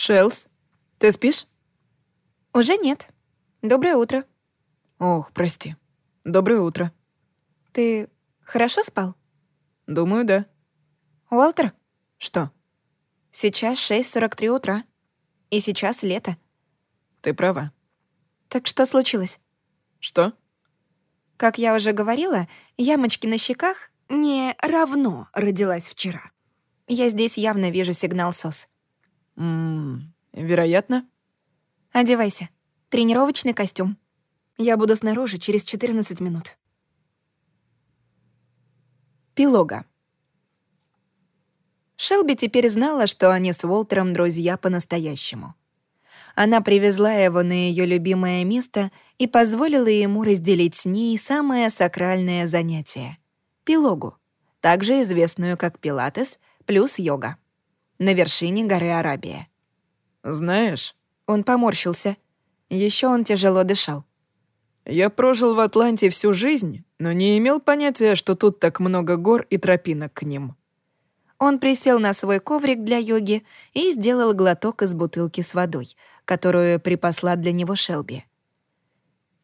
Шелс, ты спишь? Уже нет. Доброе утро. Ох, прости. Доброе утро. Ты хорошо спал? Думаю, да. Уолтер, Что? сейчас 6.43 утра. И сейчас лето. Ты права. Так что случилось? Что? Как я уже говорила, ямочки на щеках не равно родилась вчера. Я здесь явно вижу сигнал СОС. М, вероятно. Одевайся. Тренировочный костюм. Я буду снаружи через 14 минут. Пилога. Шелби теперь знала, что они с Уолтером друзья по-настоящему. Она привезла его на ее любимое место и позволила ему разделить с ней самое сакральное занятие — пилогу, также известную как пилатес плюс йога, на вершине горы Арабия. Знаешь, Он поморщился. Еще он тяжело дышал. я прожил в Атланте всю жизнь, но не имел понятия, что тут так много гор и тропинок к ним. Он присел на свой коврик для йоги и сделал глоток из бутылки с водой, которую припасла для него Шелби.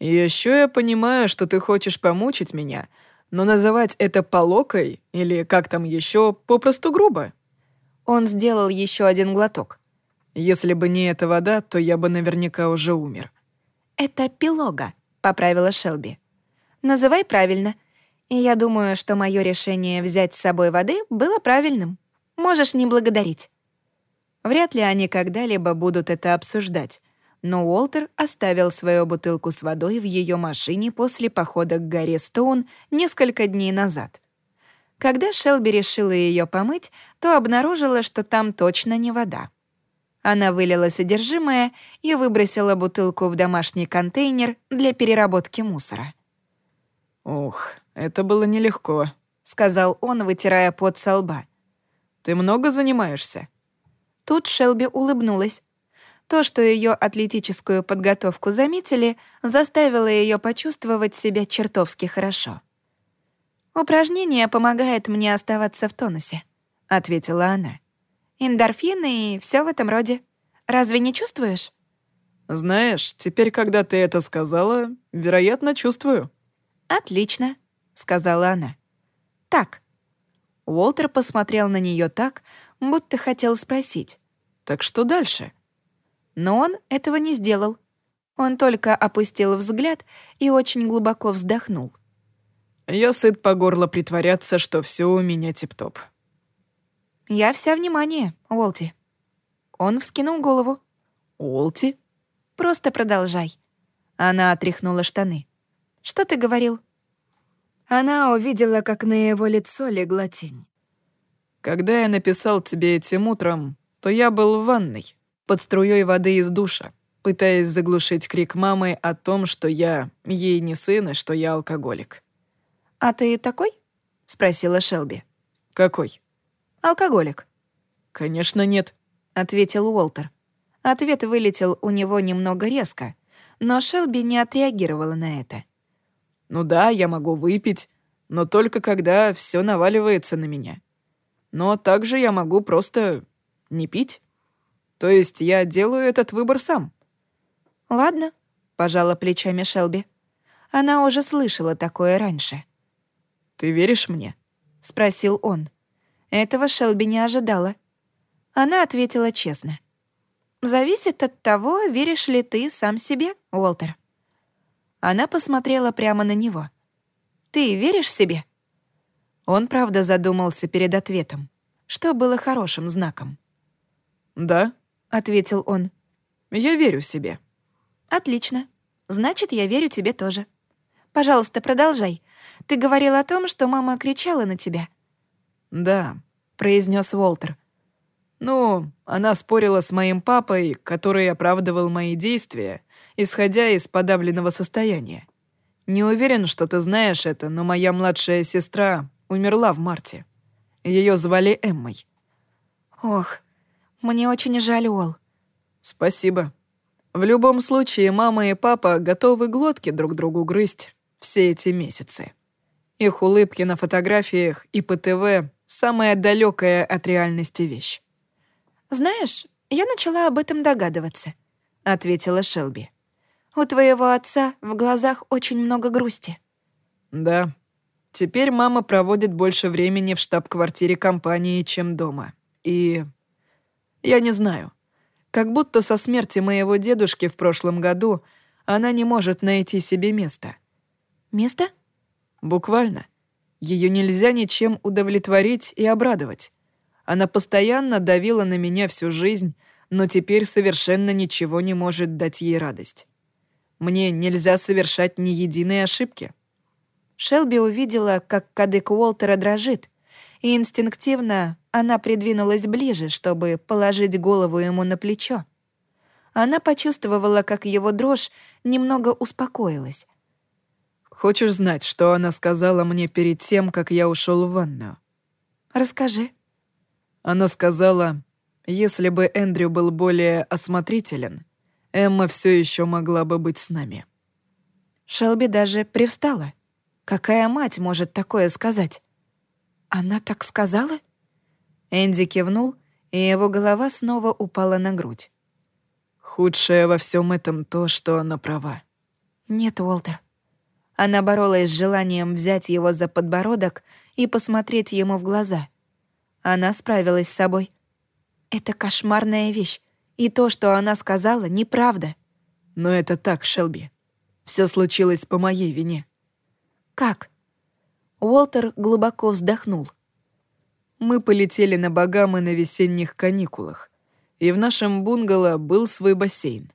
Еще я понимаю, что ты хочешь помучить меня, но называть это полокой или как там еще попросту грубо. Он сделал еще один глоток. Если бы не эта вода, то я бы наверняка уже умер. «Это пилога», — поправила Шелби. «Называй правильно. Я думаю, что мое решение взять с собой воды было правильным. Можешь не благодарить». Вряд ли они когда-либо будут это обсуждать, но Уолтер оставил свою бутылку с водой в ее машине после похода к горе Стоун несколько дней назад. Когда Шелби решила ее помыть, то обнаружила, что там точно не вода. Она вылила содержимое и выбросила бутылку в домашний контейнер для переработки мусора. Ух, это было нелегко. — сказал он, вытирая пот со лба. Ты много занимаешься? Тут Шелби улыбнулась. То, что ее атлетическую подготовку заметили, заставило ее почувствовать себя чертовски хорошо. «Упражнение помогает мне оставаться в тонусе», — ответила она. «Эндорфины и все в этом роде. Разве не чувствуешь?» Знаешь, теперь, когда ты это сказала, вероятно, чувствую. «Отлично», — сказала она. «Так». Уолтер посмотрел на нее так, будто хотел спросить. Так что дальше? Но он этого не сделал. Он только опустил взгляд и очень глубоко вздохнул. Я сыт по горло притворяться, что все у меня тип-топ. «Я вся внимание, Уолти». Он вскинул голову. Олти? «Просто продолжай». Она отряхнула штаны. «Что ты говорил?» Она увидела, как на его лицо легла тень. Когда я написал тебе этим утром, то я был в ванной, под струей воды из душа, пытаясь заглушить крик мамы о том, что я ей не сын и что я алкоголик. «А ты такой?» — спросила Шелби. Какой? «Алкоголик», Конечно, нет. — ответил Уолтер. Ответ вылетел у него немного резко, но Шелби не отреагировала на это. Ну да, я могу выпить, но только когда все наваливается на меня. Но также я могу просто не пить. То есть я делаю этот выбор сам. «Ладно», — пожала плечами Шелби. Она уже слышала такое раньше. Ты веришь мне? — спросил он. Этого Шелби не ожидала. Она ответила честно. «Зависит от того, веришь ли ты сам себе, Уолтер». Она посмотрела прямо на него. «Ты веришь себе?» Он, правда, задумался перед ответом, что было хорошим знаком. Да, — ответил он. я верю себе. «Отлично. Значит, я верю тебе тоже. Пожалуйста, продолжай. Ты говорил о том, что мама кричала на тебя». Да. произнес Уолтер. Ну, она спорила с моим папой, который оправдывал мои действия, исходя из подавленного состояния. Не уверен, что ты знаешь это, но моя младшая сестра умерла в марте. Ее звали Эммой. «Ох, мне очень жаль, Уолл. Спасибо. В любом случае, мама и папа готовы глотки друг другу грызть все эти месяцы. Их улыбки на фотографиях и по ТВ — самая далекая от реальности вещь. Знаешь, Я начала об этом догадываться, ответила Шелби. У твоего отца в глазах очень много грусти. Да. Теперь мама проводит больше времени в штаб-квартире компании, чем дома. И я не знаю. Как будто со смерти моего дедушки в прошлом году она не может найти себе места. Место? Буквально. Ее нельзя ничем удовлетворить и обрадовать. Она постоянно давила на меня всю жизнь, но теперь совершенно ничего не может дать ей радость. Мне нельзя совершать ни единой ошибки. Шелби увидела, как кадык Уолтера дрожит, и инстинктивно она придвинулась ближе, чтобы положить голову ему на плечо. Она почувствовала, как его дрожь немного успокоилась. «Хочешь знать, что она сказала мне перед тем, как я ушел в ванную?» «Расскажи». Она сказала, если бы Эндрю был более осмотрителен, Эмма все еще могла бы быть с нами. Шелби даже привстала. Какая мать может такое сказать? Она так сказала? Энди кивнул, и его голова снова упала на грудь. Худшее во всем этом то, что она права. Нет, Уолтер. Она боролась с желанием взять его за подбородок и посмотреть ему в глаза. Она справилась с собой. Это кошмарная вещь, и то, что она сказала, неправда. Но это так, Шелби. Все случилось по моей вине. Как? Уолтер глубоко вздохнул. Мы полетели на Багамы на весенних каникулах, и в нашем бунгало был свой бассейн.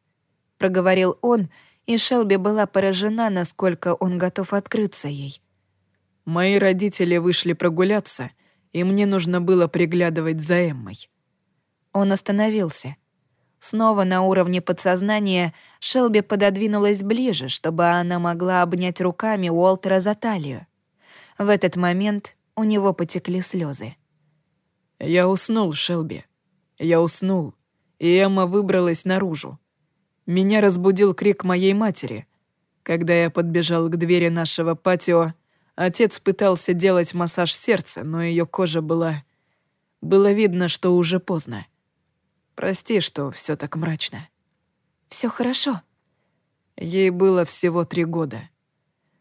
Проговорил он, и Шелби была поражена, насколько он готов открыться ей. Мои родители вышли прогуляться, и мне нужно было приглядывать за Эммой. Он остановился. Снова на уровне подсознания Шелби пододвинулась ближе, чтобы она могла обнять руками Уолтера за талию. В этот момент у него потекли слезы. «Я уснул, Шелби. Я уснул, и Эмма выбралась наружу. Меня разбудил крик моей матери. Когда я подбежал к двери нашего патио, отец пытался делать массаж сердца, но ее кожа была... Было видно, что уже поздно. Прости, что все так мрачно. Все хорошо. Ей было всего три года.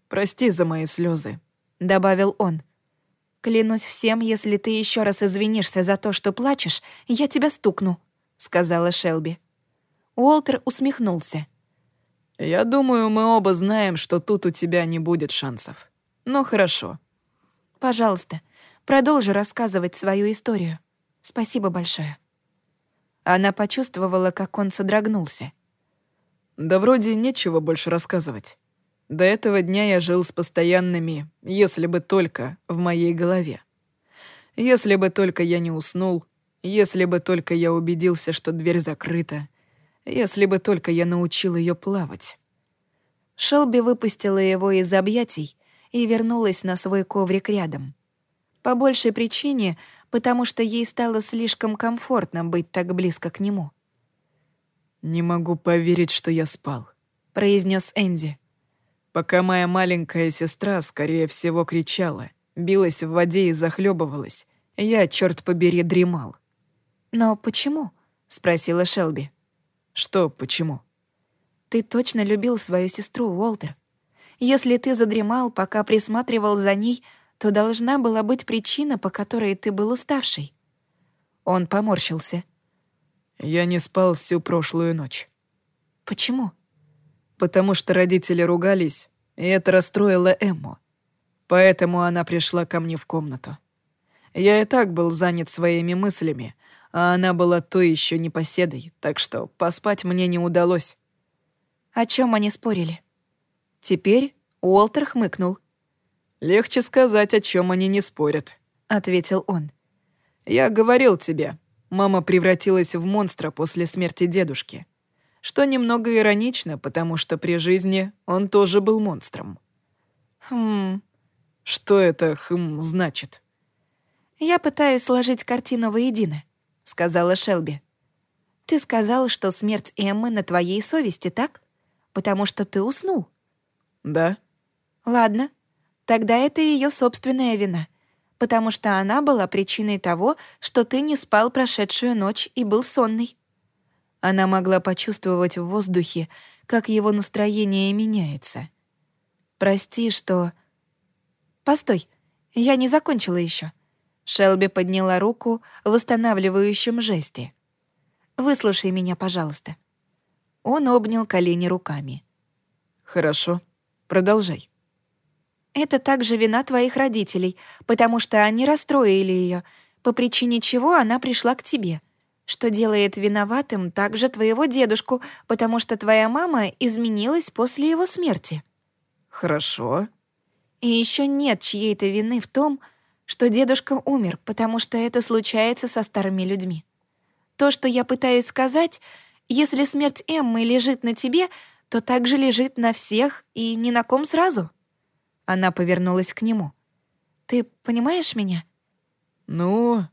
Прости за мои слезы, добавил он. Клянусь всем, если ты еще раз извинишься за то, что плачешь, я тебя стукну, сказала Шелби. Уолтер усмехнулся. Я думаю, мы оба знаем, что тут у тебя не будет шансов. Ну хорошо. Пожалуйста, продолжи рассказывать свою историю. Спасибо большое. Она почувствовала, как он содрогнулся. «Да вроде нечего больше рассказывать. До этого дня я жил с постоянными «если бы только» в моей голове. Если бы только я не уснул, если бы только я убедился, что дверь закрыта, если бы только я научил ее плавать». Шелби выпустила его из объятий и вернулась на свой коврик рядом. По большей причине — потому что ей стало слишком комфортно быть так близко к нему. «Не могу поверить, что я спал», — произнес Энди. «Пока моя маленькая сестра, скорее всего, кричала, билась в воде и захлебывалась, я, черт побери, дремал». «Но почему?» — спросила Шелби. «Что почему?» «Ты точно любил свою сестру, Уолтер. Если ты задремал, пока присматривал за ней, то должна была быть причина, по которой ты был уставший. Он поморщился. Я не спал всю прошлую ночь. Почему? Потому что родители ругались, и это расстроило Эмму. Поэтому она пришла ко мне в комнату. Я и так был занят своими мыслями, а она была то еще непоседой, так что поспать мне не удалось. О чем они спорили? Теперь Уолтер хмыкнул. «Легче сказать, о чем они не спорят», — ответил он. «Я говорил тебе, мама превратилась в монстра после смерти дедушки. Что немного иронично, потому что при жизни он тоже был монстром». «Хм...» «Что это «хм» значит?» «Я пытаюсь сложить картину воедино», — сказала Шелби. «Ты сказал, что смерть Эммы на твоей совести, так? Потому что ты уснул». «Да». «Ладно, Тогда это ее собственная вина, потому что она была причиной того, что ты не спал прошедшую ночь и был сонный. Она могла почувствовать в воздухе, как его настроение меняется. «Прости, что...» «Постой, я не закончила еще. Шелби подняла руку в восстанавливающем жесте. «Выслушай меня, пожалуйста». Он обнял колени руками. «Хорошо, продолжай». «Это также вина твоих родителей, потому что они расстроили ее, по причине чего она пришла к тебе, что делает виноватым также твоего дедушку, потому что твоя мама изменилась после его смерти». «Хорошо». «И еще нет чьей-то вины в том, что дедушка умер, потому что это случается со старыми людьми. То, что я пытаюсь сказать, если смерть Эммы лежит на тебе, то также лежит на всех и ни на ком сразу. Она повернулась к нему. Ты понимаешь меня? Ну...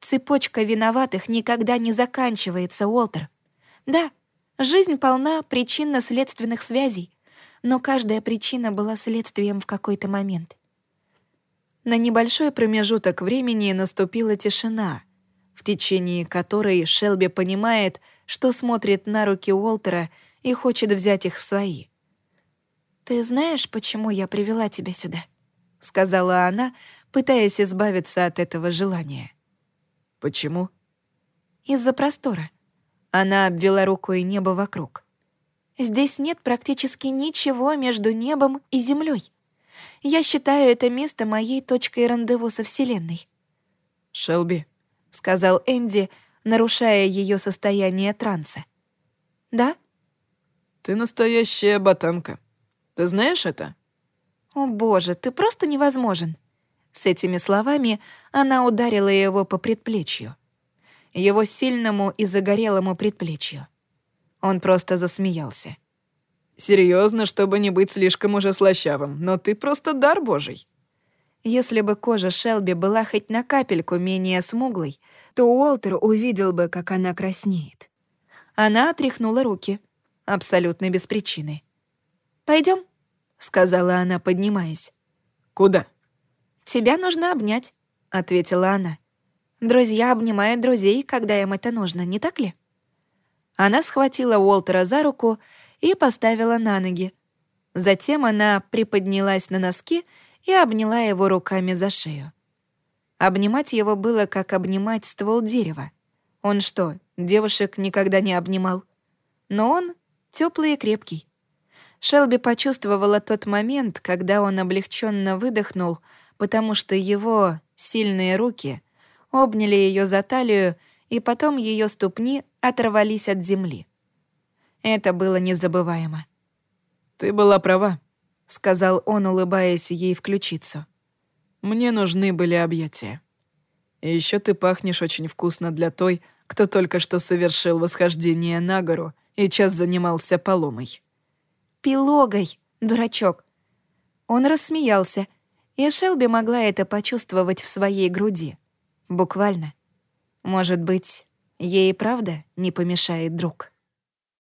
Цепочка виноватых никогда не заканчивается, Уолтер. Да, жизнь полна причинно-следственных связей, но каждая причина была следствием в какой-то момент. На небольшой промежуток времени наступила тишина, в течение которой Шелби понимает, что смотрит на руки Уолтера и хочет взять их в свои. «Ты знаешь, почему я привела тебя сюда?» — сказала она, пытаясь избавиться от этого желания. «Почему?» «Из-за простора». Она обвела рукой небо вокруг. «Здесь нет практически ничего между небом и землей. Я считаю это место моей точкой рандеву со Вселенной». «Шелби», — сказал Энди, нарушая ее состояние транса. «Да?» «Ты настоящая ботанка. Ты знаешь это?» «О боже, ты просто невозможен!» С этими словами она ударила его по предплечью. Его сильному и загорелому предплечью. Он просто засмеялся. Серьезно, чтобы не быть слишком уже слащавым, но ты просто дар божий. Если бы кожа Шелби была хоть на капельку менее смуглой, то Уолтер увидел бы, как она краснеет. Она отряхнула руки, абсолютно без причины. Пойдем, сказала она, поднимаясь. «Куда?» «Тебя нужно обнять», — ответила она. «Друзья обнимают друзей, когда им это нужно, не так ли?» Она схватила Уолтера за руку и поставила на ноги. Затем она приподнялась на носки и обняла его руками за шею. Обнимать его было как обнимать ствол дерева. Он что, девушек никогда не обнимал? Но он теплый и крепкий. Шелби почувствовала тот момент, когда он облегченно выдохнул, потому что его сильные руки обняли ее за талию, и потом ее ступни оторвались от земли. Это было незабываемо. «Ты была права», — сказал он, улыбаясь ей в ключицу. «Мне нужны были объятия. И еще ты пахнешь очень вкусно для той, кто только что совершил восхождение на гору и час занимался поломой». «Пилогой, дурачок». Он рассмеялся, и Шелби могла это почувствовать в своей груди. Буквально. Может быть, ей правда не помешает друг.